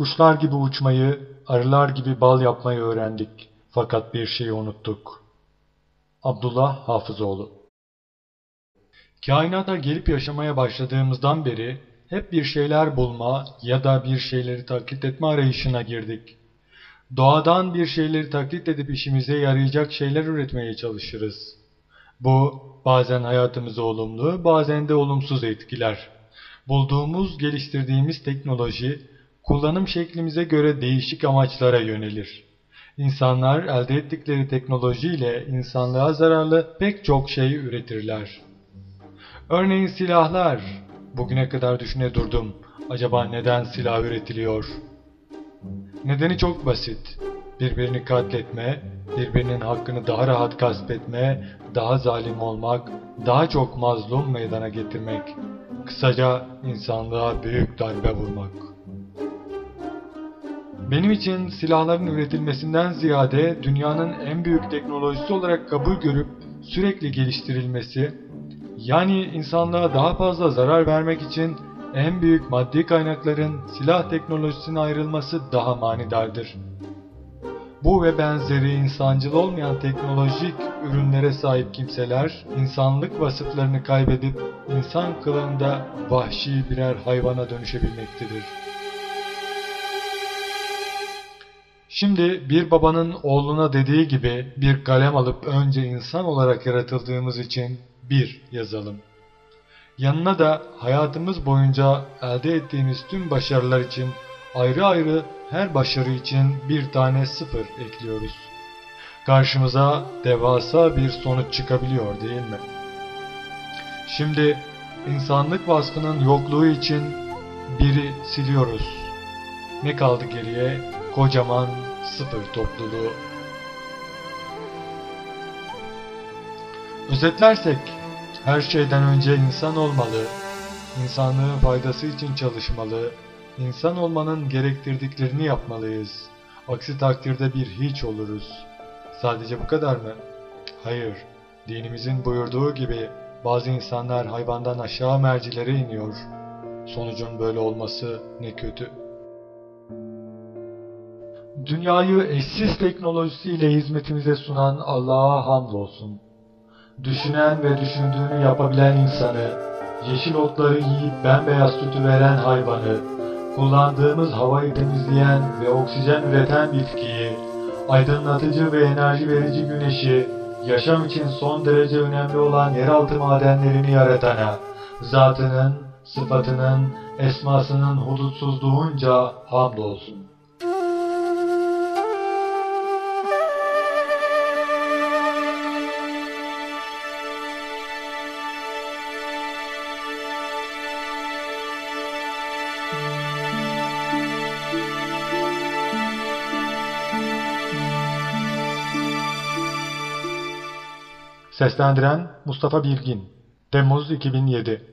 Kuşlar gibi uçmayı, arılar gibi bal yapmayı öğrendik. Fakat bir şeyi unuttuk. Abdullah Hafızoğlu Kainata gelip yaşamaya başladığımızdan beri hep bir şeyler bulma ya da bir şeyleri taklit etme arayışına girdik. Doğadan bir şeyleri taklit edip işimize yarayacak şeyler üretmeye çalışırız. Bu bazen hayatımızı olumlu, bazen de olumsuz etkiler. Bulduğumuz, geliştirdiğimiz teknoloji kullanım şeklimize göre değişik amaçlara yönelir. İnsanlar elde ettikleri teknolojiyle insanlığa zararlı pek çok şey üretirler. Örneğin silahlar. Bugüne kadar düşüne durdum. Acaba neden silah üretiliyor? Nedeni çok basit. Birbirini katletme, birbirinin hakkını daha rahat gasp etme, daha zalim olmak, daha çok mazlum meydana getirmek. Kısaca insanlığa büyük darbe vurmak. Benim için silahların üretilmesinden ziyade dünyanın en büyük teknolojisi olarak kabul görüp sürekli geliştirilmesi, yani insanlığa daha fazla zarar vermek için en büyük maddi kaynakların silah teknolojisine ayrılması daha manidardır. Bu ve benzeri insancıl olmayan teknolojik ürünlere sahip kimseler, insanlık vasıflarını kaybedip insan kılığında vahşi birer hayvana dönüşebilmektedir. Şimdi bir babanın oğluna dediği gibi bir kalem alıp önce insan olarak yaratıldığımız için bir yazalım. Yanına da hayatımız boyunca elde ettiğimiz tüm başarılar için ayrı ayrı her başarı için bir tane sıfır ekliyoruz. Karşımıza devasa bir sonuç çıkabiliyor değil mi? Şimdi insanlık vasfının yokluğu için biri siliyoruz. Ne kaldı geriye? Kocaman sıfır topluluğu. Özetlersek her şeyden önce insan olmalı, insanlığın faydası için çalışmalı, insan olmanın gerektirdiklerini yapmalıyız. Aksi takdirde bir hiç oluruz. Sadece bu kadar mı? Hayır, dinimizin buyurduğu gibi bazı insanlar hayvandan aşağı mercilere iniyor. Sonucun böyle olması ne kötü. Dünyayı eşsiz teknolojisiyle hizmetimize sunan Allah'a hamdolsun düşünen ve düşündüğünü yapabilen insanı, yeşil otları yiyip bembeyaz sütü veren hayvanı, kullandığımız havayı temizleyen ve oksijen üreten bitkiyi, aydınlatıcı ve enerji verici güneşi, yaşam için son derece önemli olan yeraltı madenlerini yaratana, zatının, sıfatının, esmasının hudutsuzluğunca hamdolsun. Seslendiren Mustafa Bilgin. Temmuz 2007